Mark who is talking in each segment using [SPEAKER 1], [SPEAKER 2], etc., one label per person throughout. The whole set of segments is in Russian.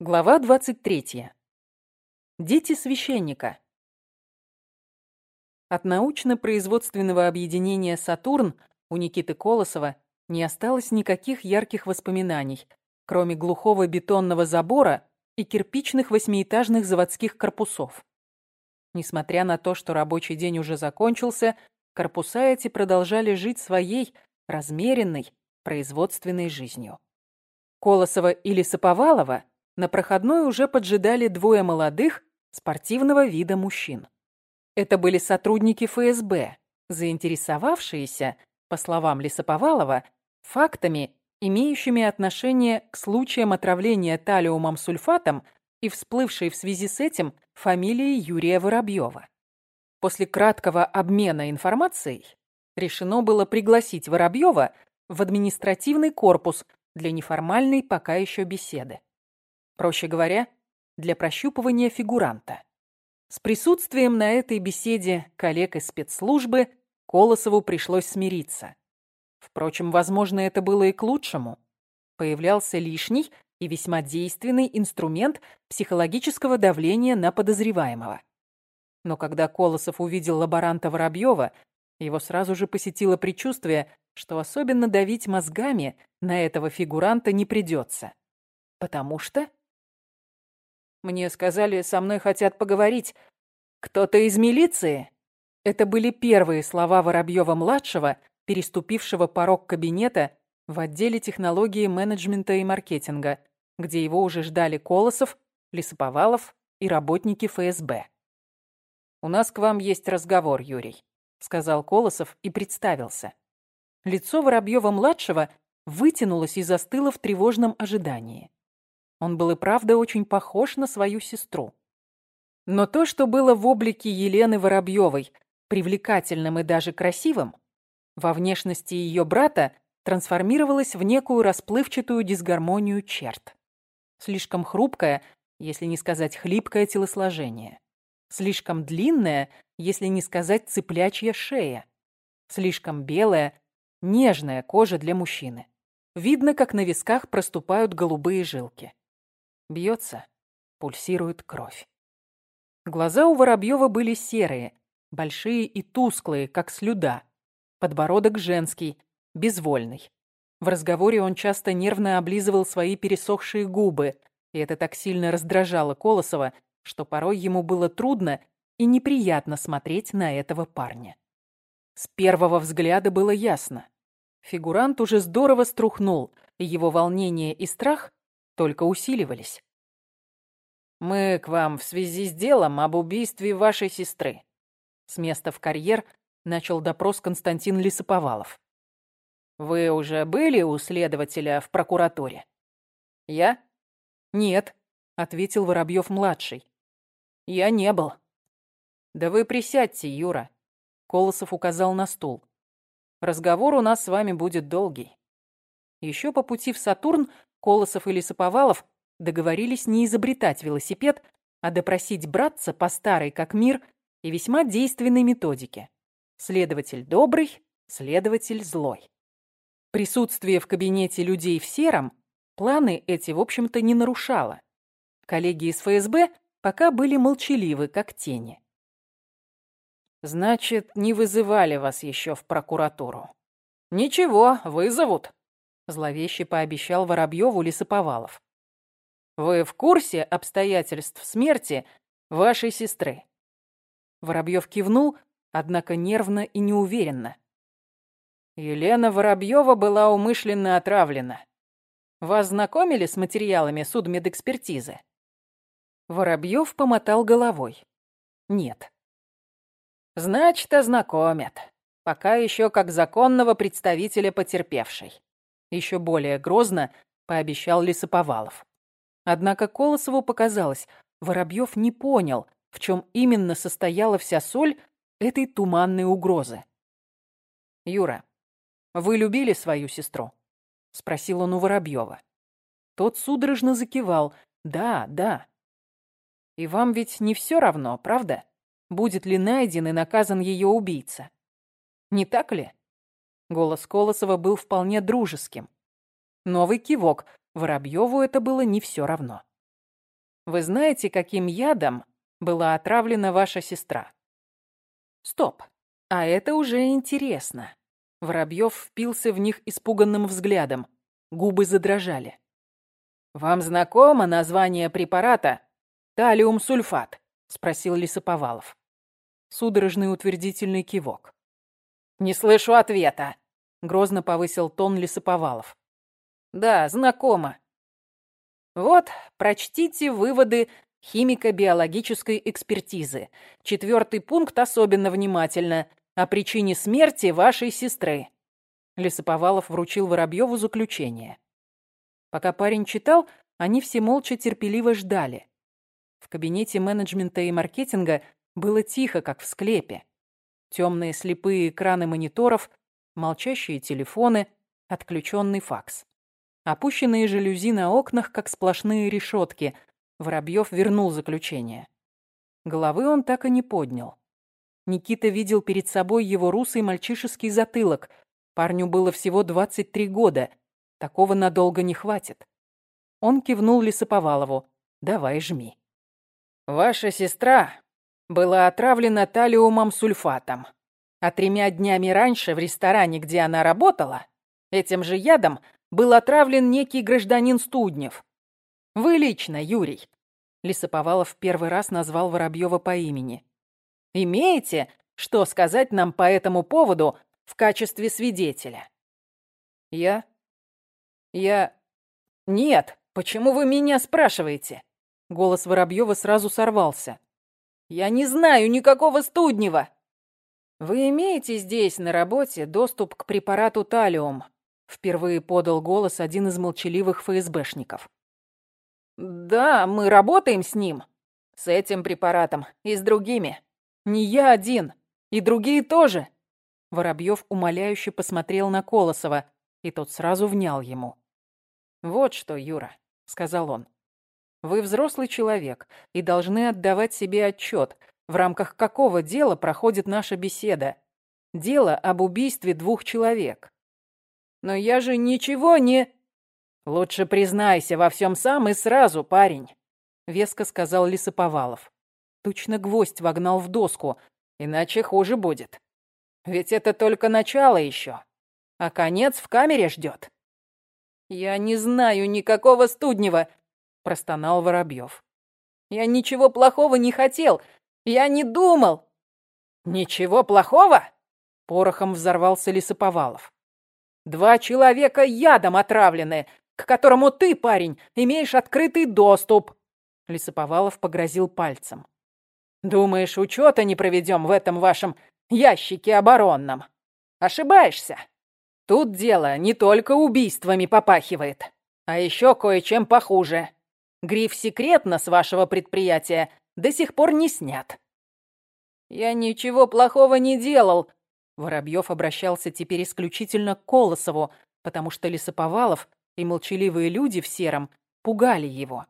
[SPEAKER 1] Глава 23. Дети священника. От научно-производственного объединения «Сатурн» у Никиты Колосова не осталось никаких ярких воспоминаний, кроме глухого бетонного забора и кирпичных восьмиэтажных заводских корпусов. Несмотря на то, что рабочий день уже закончился, корпуса эти продолжали жить своей размеренной производственной жизнью. Колосова или Саповалова – на проходной уже поджидали двое молодых, спортивного вида мужчин. Это были сотрудники ФСБ, заинтересовавшиеся, по словам Лисоповалова, фактами, имеющими отношение к случаям отравления талиумом сульфатом и всплывшей в связи с этим фамилией Юрия Воробьева. После краткого обмена информацией решено было пригласить Воробьева в административный корпус для неформальной пока еще беседы. Проще говоря, для прощупывания фигуранта. С присутствием на этой беседе коллег из спецслужбы Колосову пришлось смириться. Впрочем, возможно, это было и к лучшему. Появлялся лишний и весьма действенный инструмент психологического давления на подозреваемого. Но когда Колосов увидел лаборанта Воробьева, его сразу же посетило предчувствие, что особенно давить мозгами на этого фигуранта не придется. Потому что мне сказали, со мной хотят поговорить. Кто-то из милиции?» Это были первые слова Воробьева-младшего, переступившего порог кабинета в отделе технологии менеджмента и маркетинга, где его уже ждали Колосов, Лисоповалов и работники ФСБ. «У нас к вам есть разговор, Юрий», — сказал Колосов и представился. Лицо Воробьева-младшего вытянулось и застыло в тревожном ожидании. Он был и правда очень похож на свою сестру. Но то, что было в облике Елены Воробьевой, привлекательным и даже красивым, во внешности ее брата трансформировалось в некую расплывчатую дисгармонию черт. Слишком хрупкое, если не сказать хлипкое телосложение. Слишком длинная, если не сказать цыплячья шея. Слишком белая, нежная кожа для мужчины. Видно, как на висках проступают голубые жилки. Бьется, пульсирует кровь. Глаза у Воробьева были серые, большие и тусклые, как слюда. Подбородок женский, безвольный. В разговоре он часто нервно облизывал свои пересохшие губы, и это так сильно раздражало Колосова, что порой ему было трудно и неприятно смотреть на этого парня. С первого взгляда было ясно. Фигурант уже здорово струхнул, и его волнение и страх только усиливались. «Мы к вам в связи с делом об убийстве вашей сестры». С места в карьер начал допрос Константин Лисоповалов. «Вы уже были у следователя в прокуратуре?» «Я?» «Нет», — ответил Воробьев-младший. «Я не был». «Да вы присядьте, Юра», — Колосов указал на стул. «Разговор у нас с вами будет долгий». Еще по пути в Сатурн Колосов и Лисоповалов договорились не изобретать велосипед, а допросить братца по старой как мир и весьма действенной методике. Следователь добрый, следователь злой. Присутствие в кабинете людей в сером планы эти, в общем-то, не нарушало. Коллеги из ФСБ пока были молчаливы, как тени. «Значит, не вызывали вас еще в прокуратуру?» «Ничего, вызовут», Зловеще пообещал Воробьеву Лисоповалов. «Вы в курсе обстоятельств смерти вашей сестры?» Воробьев кивнул, однако нервно и неуверенно. Елена Воробьева была умышленно отравлена. Вас знакомили с материалами судмедэкспертизы? Воробьев помотал головой. Нет. Значит, ознакомят. Пока еще как законного представителя потерпевшей еще более грозно пообещал Лисоповалов. Однако Колосову показалось, Воробьев не понял, в чем именно состояла вся соль этой туманной угрозы. «Юра, вы любили свою сестру?» — спросил он у Воробьева. Тот судорожно закивал. «Да, да». «И вам ведь не все равно, правда? Будет ли найден и наказан ее убийца? Не так ли?» Голос Колосова был вполне дружеским. Новый кивок. Воробьеву это было не все равно. Вы знаете, каким ядом была отравлена ваша сестра? Стоп. А это уже интересно. Воробьев впился в них испуганным взглядом. Губы задрожали. «Вам знакомо название препарата талиум-сульфат?» — спросил Лисоповалов. Судорожный утвердительный кивок. «Не слышу ответа», — грозно повысил тон Лисоповалов. «Да, знакомо. Вот, прочтите выводы химико-биологической экспертизы. Четвертый пункт особенно внимательно. О причине смерти вашей сестры». Лисоповалов вручил Воробьеву заключение. Пока парень читал, они все молча терпеливо ждали. В кабинете менеджмента и маркетинга было тихо, как в склепе. Темные слепые экраны мониторов, молчащие телефоны, отключенный факс. Опущенные жалюзи на окнах, как сплошные решетки. Воробьев вернул заключение. Головы он так и не поднял. Никита видел перед собой его русый мальчишеский затылок. Парню было всего 23 года. Такого надолго не хватит. Он кивнул Лисоповалову. «Давай, жми». «Ваша сестра была отравлена талиумом сульфатом. А тремя днями раньше в ресторане, где она работала, этим же ядом был отравлен некий гражданин Студнев. Вы лично, Юрий». Лисоповалов первый раз назвал Воробьева по имени. Имеете, что сказать нам по этому поводу в качестве свидетеля?» «Я? Я... Нет, почему вы меня спрашиваете?» Голос Воробьева сразу сорвался. «Я не знаю никакого студнева!» «Вы имеете здесь, на работе, доступ к препарату талиум?» Впервые подал голос один из молчаливых ФСБшников. «Да, мы работаем с ним. С этим препаратом и с другими. Не я один. И другие тоже. Воробьев умоляюще посмотрел на Колосова, и тот сразу внял ему. «Вот что, Юра», — сказал он. «Вы взрослый человек и должны отдавать себе отчет, в рамках какого дела проходит наша беседа. Дело об убийстве двух человек. Но я же ничего не... Лучше признайся во всем сам и сразу, парень, веско сказал Лисоповалов. Точно гвоздь вогнал в доску, иначе хуже будет. Ведь это только начало еще, а конец в камере ждет. «Я не знаю никакого студнева», — простонал Воробьев. «Я ничего плохого не хотел, я не думал». «Ничего плохого?» — порохом взорвался Лисоповалов. «Два человека ядом отравлены, к которому ты, парень, имеешь открытый доступ». Лисоповалов погрозил пальцем. Думаешь, учета не проведем в этом вашем ящике оборонном? Ошибаешься. Тут дело не только убийствами попахивает, а еще кое-чем похуже. Гриф «Секретно» с вашего предприятия до сих пор не снят. Я ничего плохого не делал. Воробьев обращался теперь исключительно к Колосову, потому что Лисоповалов и молчаливые люди в сером пугали его.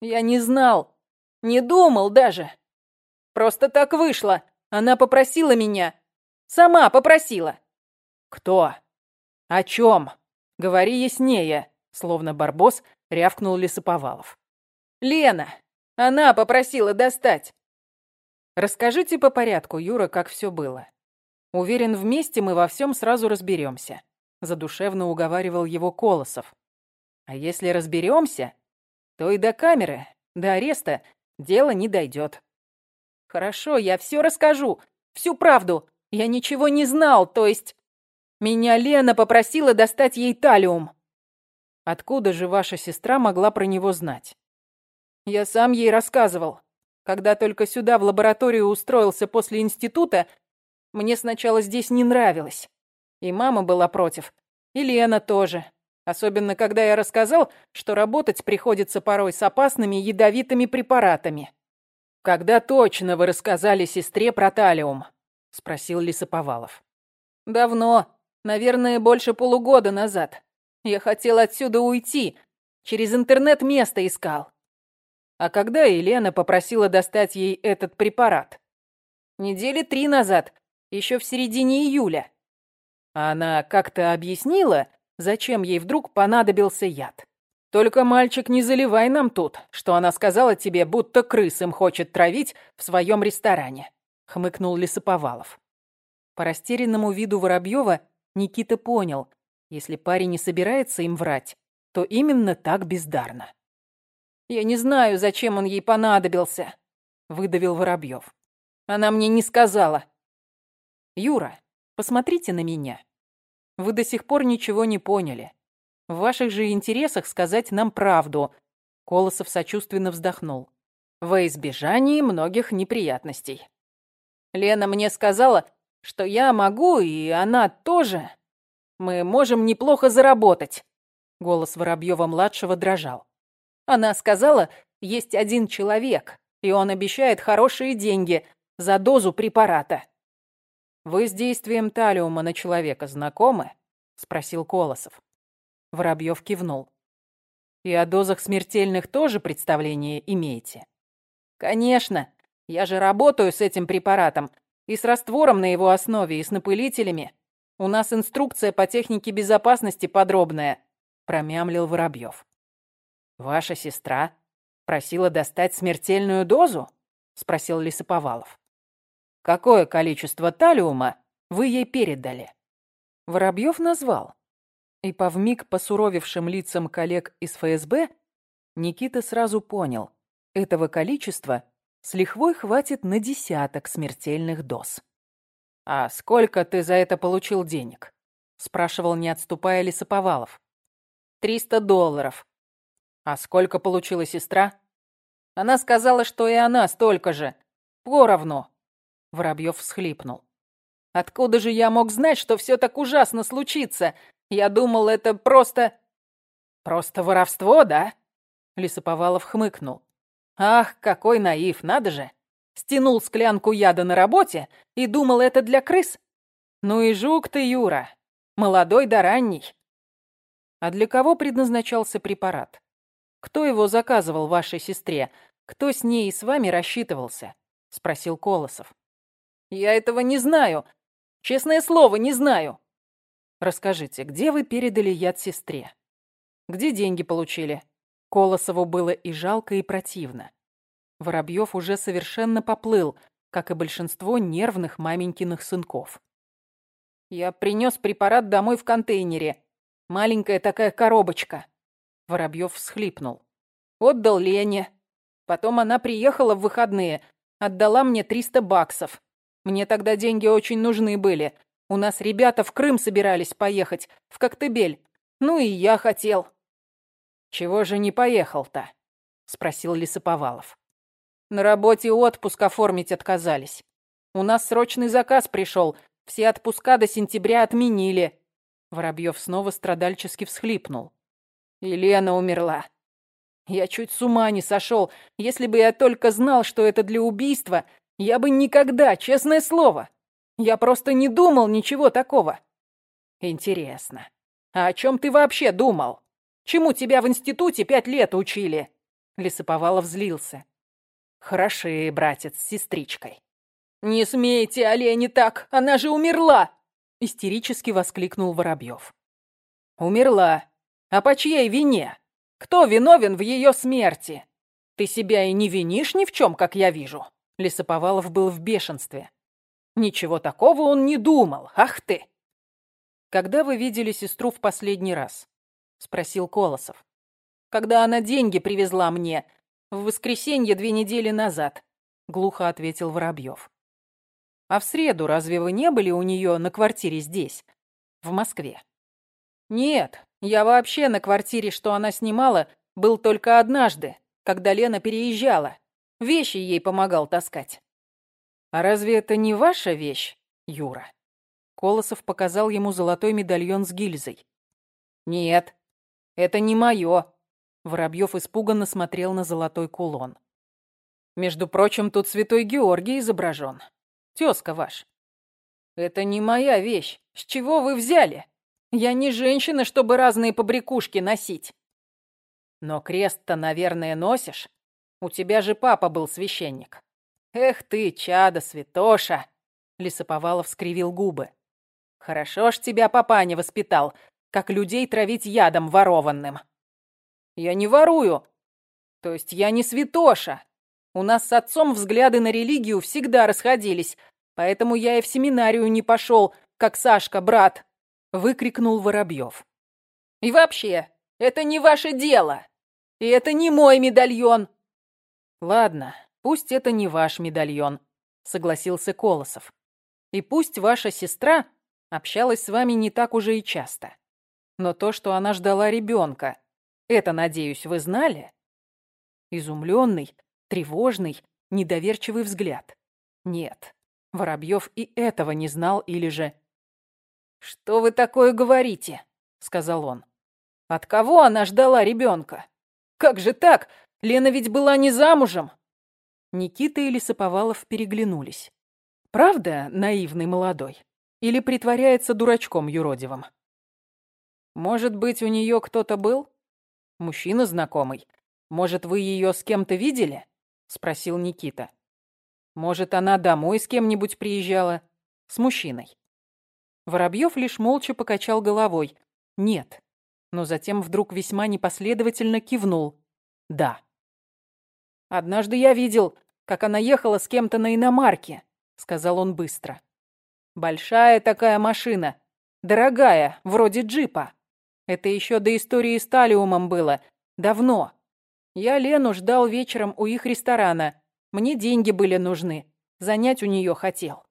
[SPEAKER 1] Я не знал, не думал даже. Просто так вышло. Она попросила меня. Сама попросила. Кто? О чем? Говори яснее, словно барбос рявкнул Лисоповалов. Лена. Она попросила достать. Расскажите по порядку, Юра, как все было. Уверен, вместе мы во всем сразу разберемся. Задушевно уговаривал его Колосов. А если разберемся, то и до камеры, до ареста дело не дойдет. Хорошо, я все расскажу. Всю правду. Я ничего не знал, то есть... Меня Лена попросила достать ей талиум. Откуда же ваша сестра могла про него знать? Я сам ей рассказывал. Когда только сюда в лабораторию устроился после института, мне сначала здесь не нравилось. И мама была против, и Лена тоже. Особенно, когда я рассказал, что работать приходится порой с опасными ядовитыми препаратами. «Когда точно вы рассказали сестре про талиум?» — спросил Лисоповалов. «Давно. Наверное, больше полугода назад. Я хотел отсюда уйти. Через интернет место искал. А когда Елена попросила достать ей этот препарат? Недели три назад, еще в середине июля. Она как-то объяснила, зачем ей вдруг понадобился яд. Только, мальчик, не заливай нам тут, что она сказала тебе, будто крыс им хочет травить в своем ресторане», — хмыкнул Лисоповалов. По растерянному виду Воробьева Никита понял, если парень не собирается им врать, то именно так бездарно. «Я не знаю, зачем он ей понадобился», — выдавил Воробьев. «Она мне не сказала». «Юра, посмотрите на меня. Вы до сих пор ничего не поняли. В ваших же интересах сказать нам правду. Колосов сочувственно вздохнул. Во избежание многих неприятностей. Лена мне сказала, что я могу, и она тоже. Мы можем неплохо заработать. Голос Воробьева-младшего дрожал. Она сказала, есть один человек, и он обещает хорошие деньги за дозу препарата. «Вы с действием талиума на человека знакомы?» — спросил Колосов. Воробьев кивнул. «И о дозах смертельных тоже представление имеете?» «Конечно. Я же работаю с этим препаратом. И с раствором на его основе, и с напылителями. У нас инструкция по технике безопасности подробная», — промямлил Воробьев. «Ваша сестра просила достать смертельную дозу?» — спросил Лисоповалов. «Какое количество талиума вы ей передали?» Воробьев назвал. И по вмиг посуровевшим лицам коллег из ФСБ Никита сразу понял, этого количества с лихвой хватит на десяток смертельных доз. «А сколько ты за это получил денег?» — спрашивал, не отступая Лисоповалов. «Триста долларов». «А сколько получила сестра?» «Она сказала, что и она столько же. Поровну». Воробьев всхлипнул. «Откуда же я мог знать, что все так ужасно случится? Я думал, это просто... Просто воровство, да? Лисоповалов хмыкнул. Ах, какой наив, надо же. Стянул склянку яда на работе и думал, это для крыс. Ну и жук ты, Юра. Молодой да ранний. А для кого предназначался препарат? Кто его заказывал вашей сестре? Кто с ней и с вами рассчитывался? Спросил Колосов. Я этого не знаю. Честное слово, не знаю. Расскажите, где вы передали яд сестре? Где деньги получили? Колосову было и жалко, и противно. Воробьев уже совершенно поплыл, как и большинство нервных маменькиных сынков. «Я принес препарат домой в контейнере. Маленькая такая коробочка». Воробьев всхлипнул. «Отдал Лене. Потом она приехала в выходные, отдала мне 300 баксов. Мне тогда деньги очень нужны были. У нас ребята в Крым собирались поехать, в Коктебель. Ну и я хотел». «Чего же не поехал-то?» — спросил Лисоповалов. «На работе отпуск оформить отказались. У нас срочный заказ пришел, все отпуска до сентября отменили». Воробьев снова страдальчески всхлипнул. «Елена умерла. Я чуть с ума не сошел. Если бы я только знал, что это для убийства, я бы никогда, честное слово, я просто не думал ничего такого. Интересно, а о чем ты вообще думал? Чему тебя в институте пять лет учили? Лисоповалов злился. Хороши, братец, с сестричкой. Не смейте, Олени, так, она же умерла! Истерически воскликнул Воробьев. Умерла. А по чьей вине? Кто виновен в ее смерти? Ты себя и не винишь ни в чем, как я вижу. Лисоповалов был в бешенстве. Ничего такого он не думал, ах ты!» «Когда вы видели сестру в последний раз?» — спросил Колосов. «Когда она деньги привезла мне. В воскресенье две недели назад», — глухо ответил Воробьев. «А в среду разве вы не были у нее на квартире здесь, в Москве?» «Нет, я вообще на квартире, что она снимала, был только однажды, когда Лена переезжала. Вещи ей помогал таскать». «А разве это не ваша вещь, Юра?» Колосов показал ему золотой медальон с гильзой. «Нет, это не мое». Воробьев испуганно смотрел на золотой кулон. «Между прочим, тут святой Георгий изображен. Тезка ваш». «Это не моя вещь. С чего вы взяли? Я не женщина, чтобы разные побрякушки носить». «Но крест-то, наверное, носишь. У тебя же папа был священник». «Эх ты, чада, святоша!» Лисоповалов скривил губы. «Хорошо ж тебя папаня воспитал, как людей травить ядом ворованным». Я не ворую. То есть я не святоша. У нас с отцом взгляды на религию всегда расходились, поэтому я и в семинарию не пошел, как Сашка, брат!» — выкрикнул Воробьев. «И вообще, это не ваше дело! И это не мой медальон!» «Ладно, пусть это не ваш медальон», — согласился Колосов. «И пусть ваша сестра общалась с вами не так уже и часто. Но то, что она ждала ребенка, это, надеюсь, вы знали?» Изумленный, тревожный, недоверчивый взгляд. Нет, Воробьев и этого не знал или же... «Что вы такое говорите?» — сказал он. «От кого она ждала ребенка? Как же так? Лена ведь была не замужем!» Никита и Лисоповалов переглянулись. «Правда наивный молодой? Или притворяется дурачком юродивым?» «Может быть, у нее кто-то был? Мужчина знакомый. Может, вы ее с кем-то видели?» — спросил Никита. «Может, она домой с кем-нибудь приезжала? С мужчиной?» Воробьев лишь молча покачал головой. «Нет». Но затем вдруг весьма непоследовательно кивнул. «Да». «Однажды я видел, как она ехала с кем-то на иномарке», — сказал он быстро. «Большая такая машина. Дорогая, вроде джипа. Это еще до истории с Талиумом было. Давно. Я Лену ждал вечером у их ресторана. Мне деньги были нужны. Занять у нее хотел.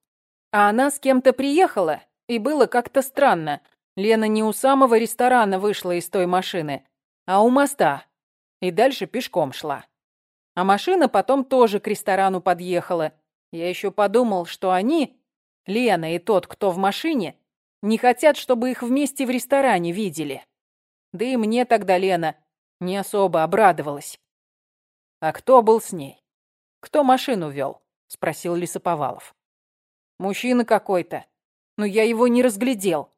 [SPEAKER 1] А она с кем-то приехала, и было как-то странно. Лена не у самого ресторана вышла из той машины, а у моста. И дальше пешком шла. А машина потом тоже к ресторану подъехала. Я еще подумал, что они, Лена и тот, кто в машине, не хотят, чтобы их вместе в ресторане видели. Да и мне тогда Лена не особо обрадовалась. «А кто был с ней? Кто машину вел?» — спросил Лисоповалов. «Мужчина какой-то. Но я его не разглядел».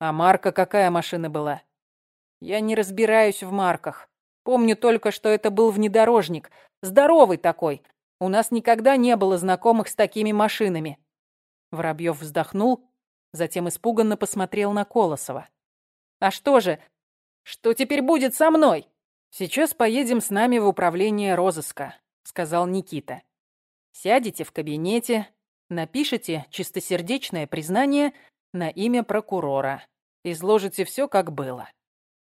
[SPEAKER 1] «А марка какая машина была?» «Я не разбираюсь в марках. Помню только, что это был внедорожник. Здоровый такой. У нас никогда не было знакомых с такими машинами». Воробьев вздохнул, затем испуганно посмотрел на Колосова. «А что же, что теперь будет со мной? Сейчас поедем с нами в управление розыска, сказал Никита. Сядете в кабинете, напишите чистосердечное признание на имя прокурора. Изложите все, как было.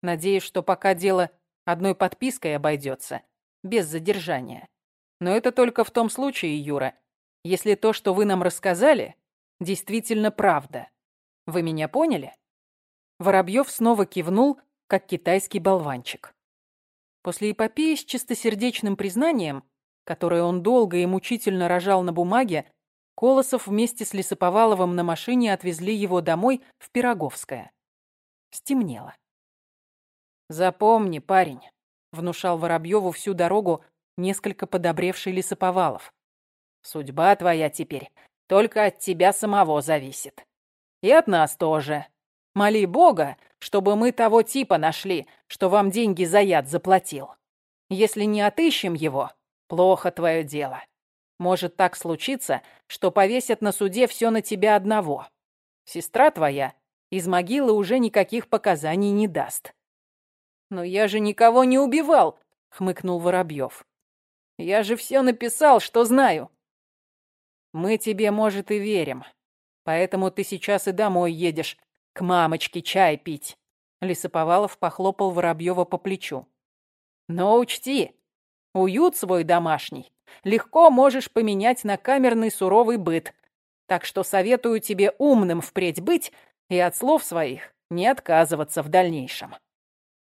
[SPEAKER 1] Надеюсь, что пока дело одной подпиской обойдется, без задержания. Но это только в том случае, Юра, если то, что вы нам рассказали, действительно правда. Вы меня поняли? Воробьев снова кивнул, как китайский болванчик. После эпопеи с чистосердечным признанием, которое он долго и мучительно рожал на бумаге, Колосов вместе с Лесоповаловым на машине отвезли его домой в Пироговское. Стемнело. «Запомни, парень», — внушал Воробьеву всю дорогу несколько подобревший Лесоповалов. «Судьба твоя теперь только от тебя самого зависит. И от нас тоже. Моли Бога, чтобы мы того типа нашли, что вам деньги за яд заплатил. Если не отыщем его, плохо твое дело. Может так случиться, что повесят на суде все на тебя одного. Сестра твоя из могилы уже никаких показаний не даст. «Но я же никого не убивал», — хмыкнул Воробьев. «Я же все написал, что знаю». «Мы тебе, может, и верим. Поэтому ты сейчас и домой едешь, к мамочке чай пить. Лисоповалов похлопал Воробьева по плечу. Но учти, уют свой домашний легко можешь поменять на камерный суровый быт. Так что советую тебе умным впредь быть и от слов своих не отказываться в дальнейшем.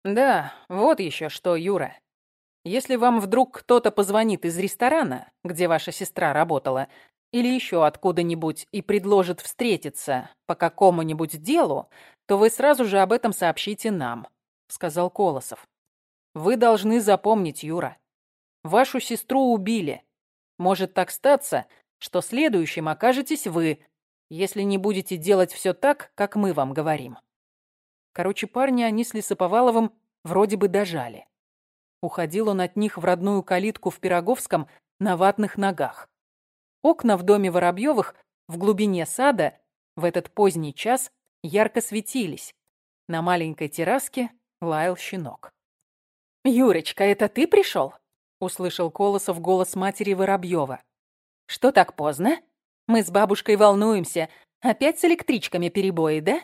[SPEAKER 1] Да, вот еще что, Юра. Если вам вдруг кто-то позвонит из ресторана, где ваша сестра работала, или еще откуда-нибудь и предложит встретиться по какому-нибудь делу, то вы сразу же об этом сообщите нам», — сказал Колосов. «Вы должны запомнить, Юра. Вашу сестру убили. Может так статься, что следующим окажетесь вы, если не будете делать все так, как мы вам говорим». Короче, парни они с Лисоповаловым вроде бы дожали. Уходил он от них в родную калитку в Пироговском на ватных ногах. Окна в доме Воробьевых в глубине сада в этот поздний час ярко светились. На маленькой терраске лаял щенок. «Юрочка, это ты пришел?» — услышал Колосов голос матери Воробьева. «Что так поздно? Мы с бабушкой волнуемся. Опять с электричками перебои, да?»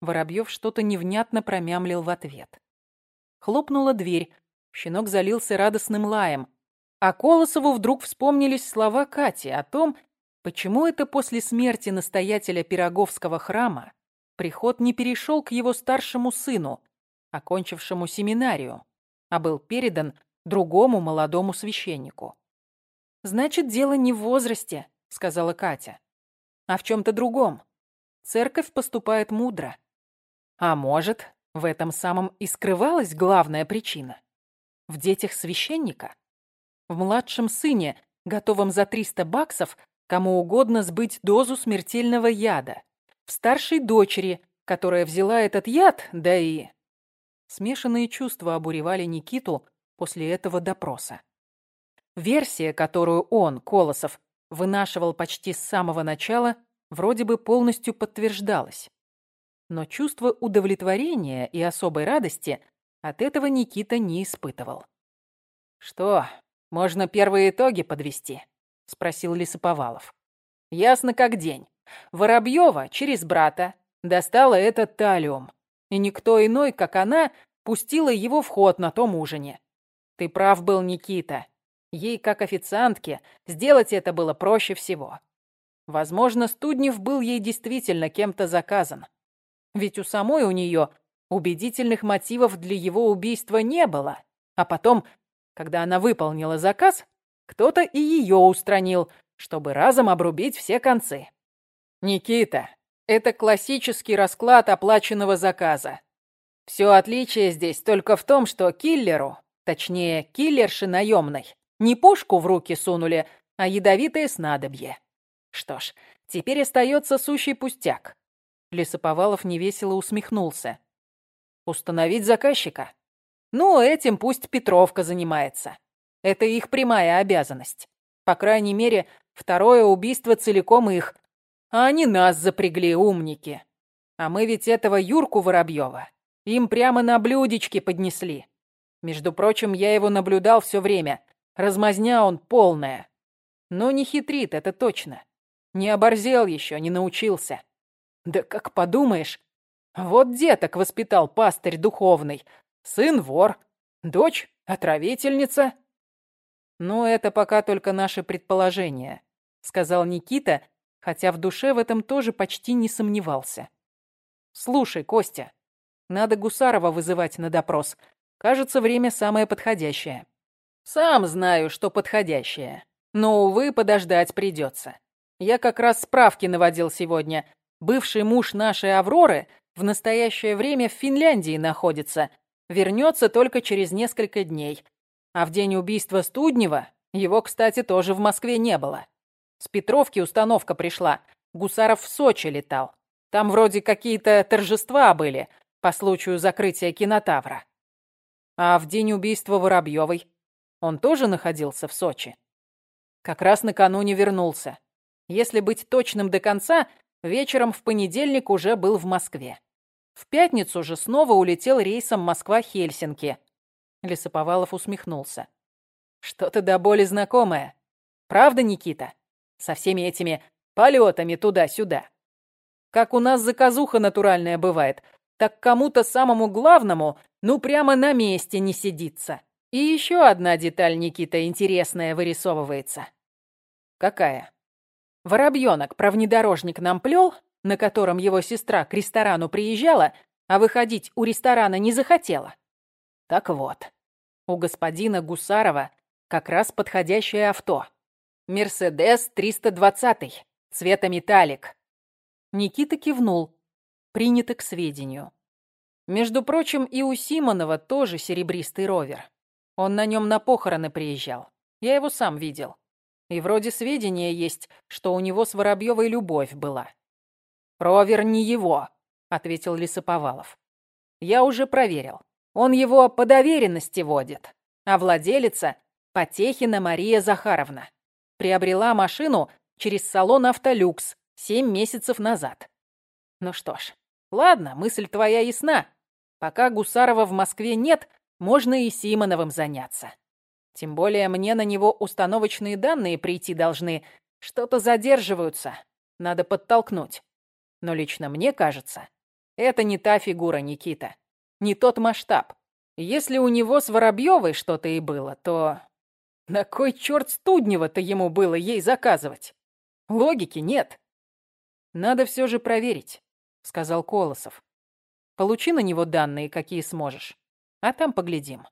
[SPEAKER 1] Воробьев что-то невнятно промямлил в ответ. Хлопнула дверь. Щенок залился радостным лаем. А Колосову вдруг вспомнились слова Кати о том, почему это после смерти настоятеля Пироговского храма приход не перешел к его старшему сыну, окончившему семинарию а был передан другому молодому священнику. «Значит, дело не в возрасте», — сказала Катя, — «а в чем-то другом. Церковь поступает мудро. А может, в этом самом и скрывалась главная причина? В детях священника? В младшем сыне, готовом за 300 баксов, кому угодно сбыть дозу смертельного яда? В старшей дочери, которая взяла этот яд, да и Смешанные чувства обуревали Никиту после этого допроса. Версия, которую он, Колосов, вынашивал почти с самого начала, вроде бы полностью подтверждалась. Но чувство удовлетворения и особой радости от этого Никита не испытывал. «Что, можно первые итоги подвести?» — спросил Лисоповалов. «Ясно как день. Воробьева через брата достала этот талиум и никто иной, как она, пустила его в ход на том ужине. Ты прав был, Никита. Ей, как официантке, сделать это было проще всего. Возможно, Студнев был ей действительно кем-то заказан. Ведь у самой у нее убедительных мотивов для его убийства не было. А потом, когда она выполнила заказ, кто-то и ее устранил, чтобы разом обрубить все концы. Никита, это классический расклад оплаченного заказа. Все отличие здесь только в том, что киллеру, точнее, киллерши наемной, не пушку в руки сунули, а ядовитое снадобье. Что ж, теперь остается сущий пустяк. Лесоповалов невесело усмехнулся. Установить заказчика? Ну, этим пусть Петровка занимается. Это их прямая обязанность. По крайней мере, второе убийство целиком их, а они нас запрягли, умники. А мы ведь этого Юрку Воробьева им прямо на блюдечке поднесли. Между прочим, я его наблюдал все время. Размазня он полная. Но не хитрит, это точно. Не оборзел еще, не научился. Да как подумаешь, вот деток воспитал пастырь духовный. Сын вор, дочь отравительница. Ну, это пока только наши предположения, сказал Никита, хотя в душе в этом тоже почти не сомневался. «Слушай, Костя, надо Гусарова вызывать на допрос. Кажется, время самое подходящее». «Сам знаю, что подходящее. Но, увы, подождать придется. Я как раз справки наводил сегодня. Бывший муж нашей Авроры в настоящее время в Финляндии находится. Вернется только через несколько дней. А в день убийства Студнева его, кстати, тоже в Москве не было. С Петровки установка пришла. Гусаров в Сочи летал. Там вроде какие-то торжества были по случаю закрытия кинотавра. А в день убийства Воробьевой он тоже находился в Сочи. Как раз накануне вернулся. Если быть точным до конца, вечером в понедельник уже был в Москве. В пятницу же снова улетел рейсом Москва-Хельсинки. Лесоповалов усмехнулся. Что-то до боли знакомое. Правда, Никита? со всеми этими полетами туда-сюда. Как у нас заказуха натуральная бывает, так кому-то самому главному ну прямо на месте не сидится. И еще одна деталь, Никита, интересная вырисовывается. Какая? Воробьенок про внедорожник нам плел, на котором его сестра к ресторану приезжала, а выходить у ресторана не захотела. Так вот, у господина Гусарова как раз подходящее авто. Мерседес 320, цвета металлик. Никита кивнул. Принято к сведению. Между прочим, и у Симонова тоже серебристый ровер. Он на нем на похороны приезжал. Я его сам видел. И вроде сведения есть, что у него с Воробьевой любовь была. «Ровер не его», — ответил Лисоповалов. «Я уже проверил. Он его по доверенности водит, а владелица — Потехина Мария Захаровна приобрела машину через салон «Автолюкс» семь месяцев назад. Ну что ж, ладно, мысль твоя ясна. Пока Гусарова в Москве нет, можно и Симоновым заняться. Тем более мне на него установочные данные прийти должны. Что-то задерживаются. Надо подтолкнуть. Но лично мне кажется, это не та фигура Никита. Не тот масштаб. Если у него с Воробьевой что-то и было, то... На кой черт Студнева-то ему было ей заказывать? Логики нет. Надо все же проверить, сказал Колосов. Получи на него данные, какие сможешь, а там поглядим.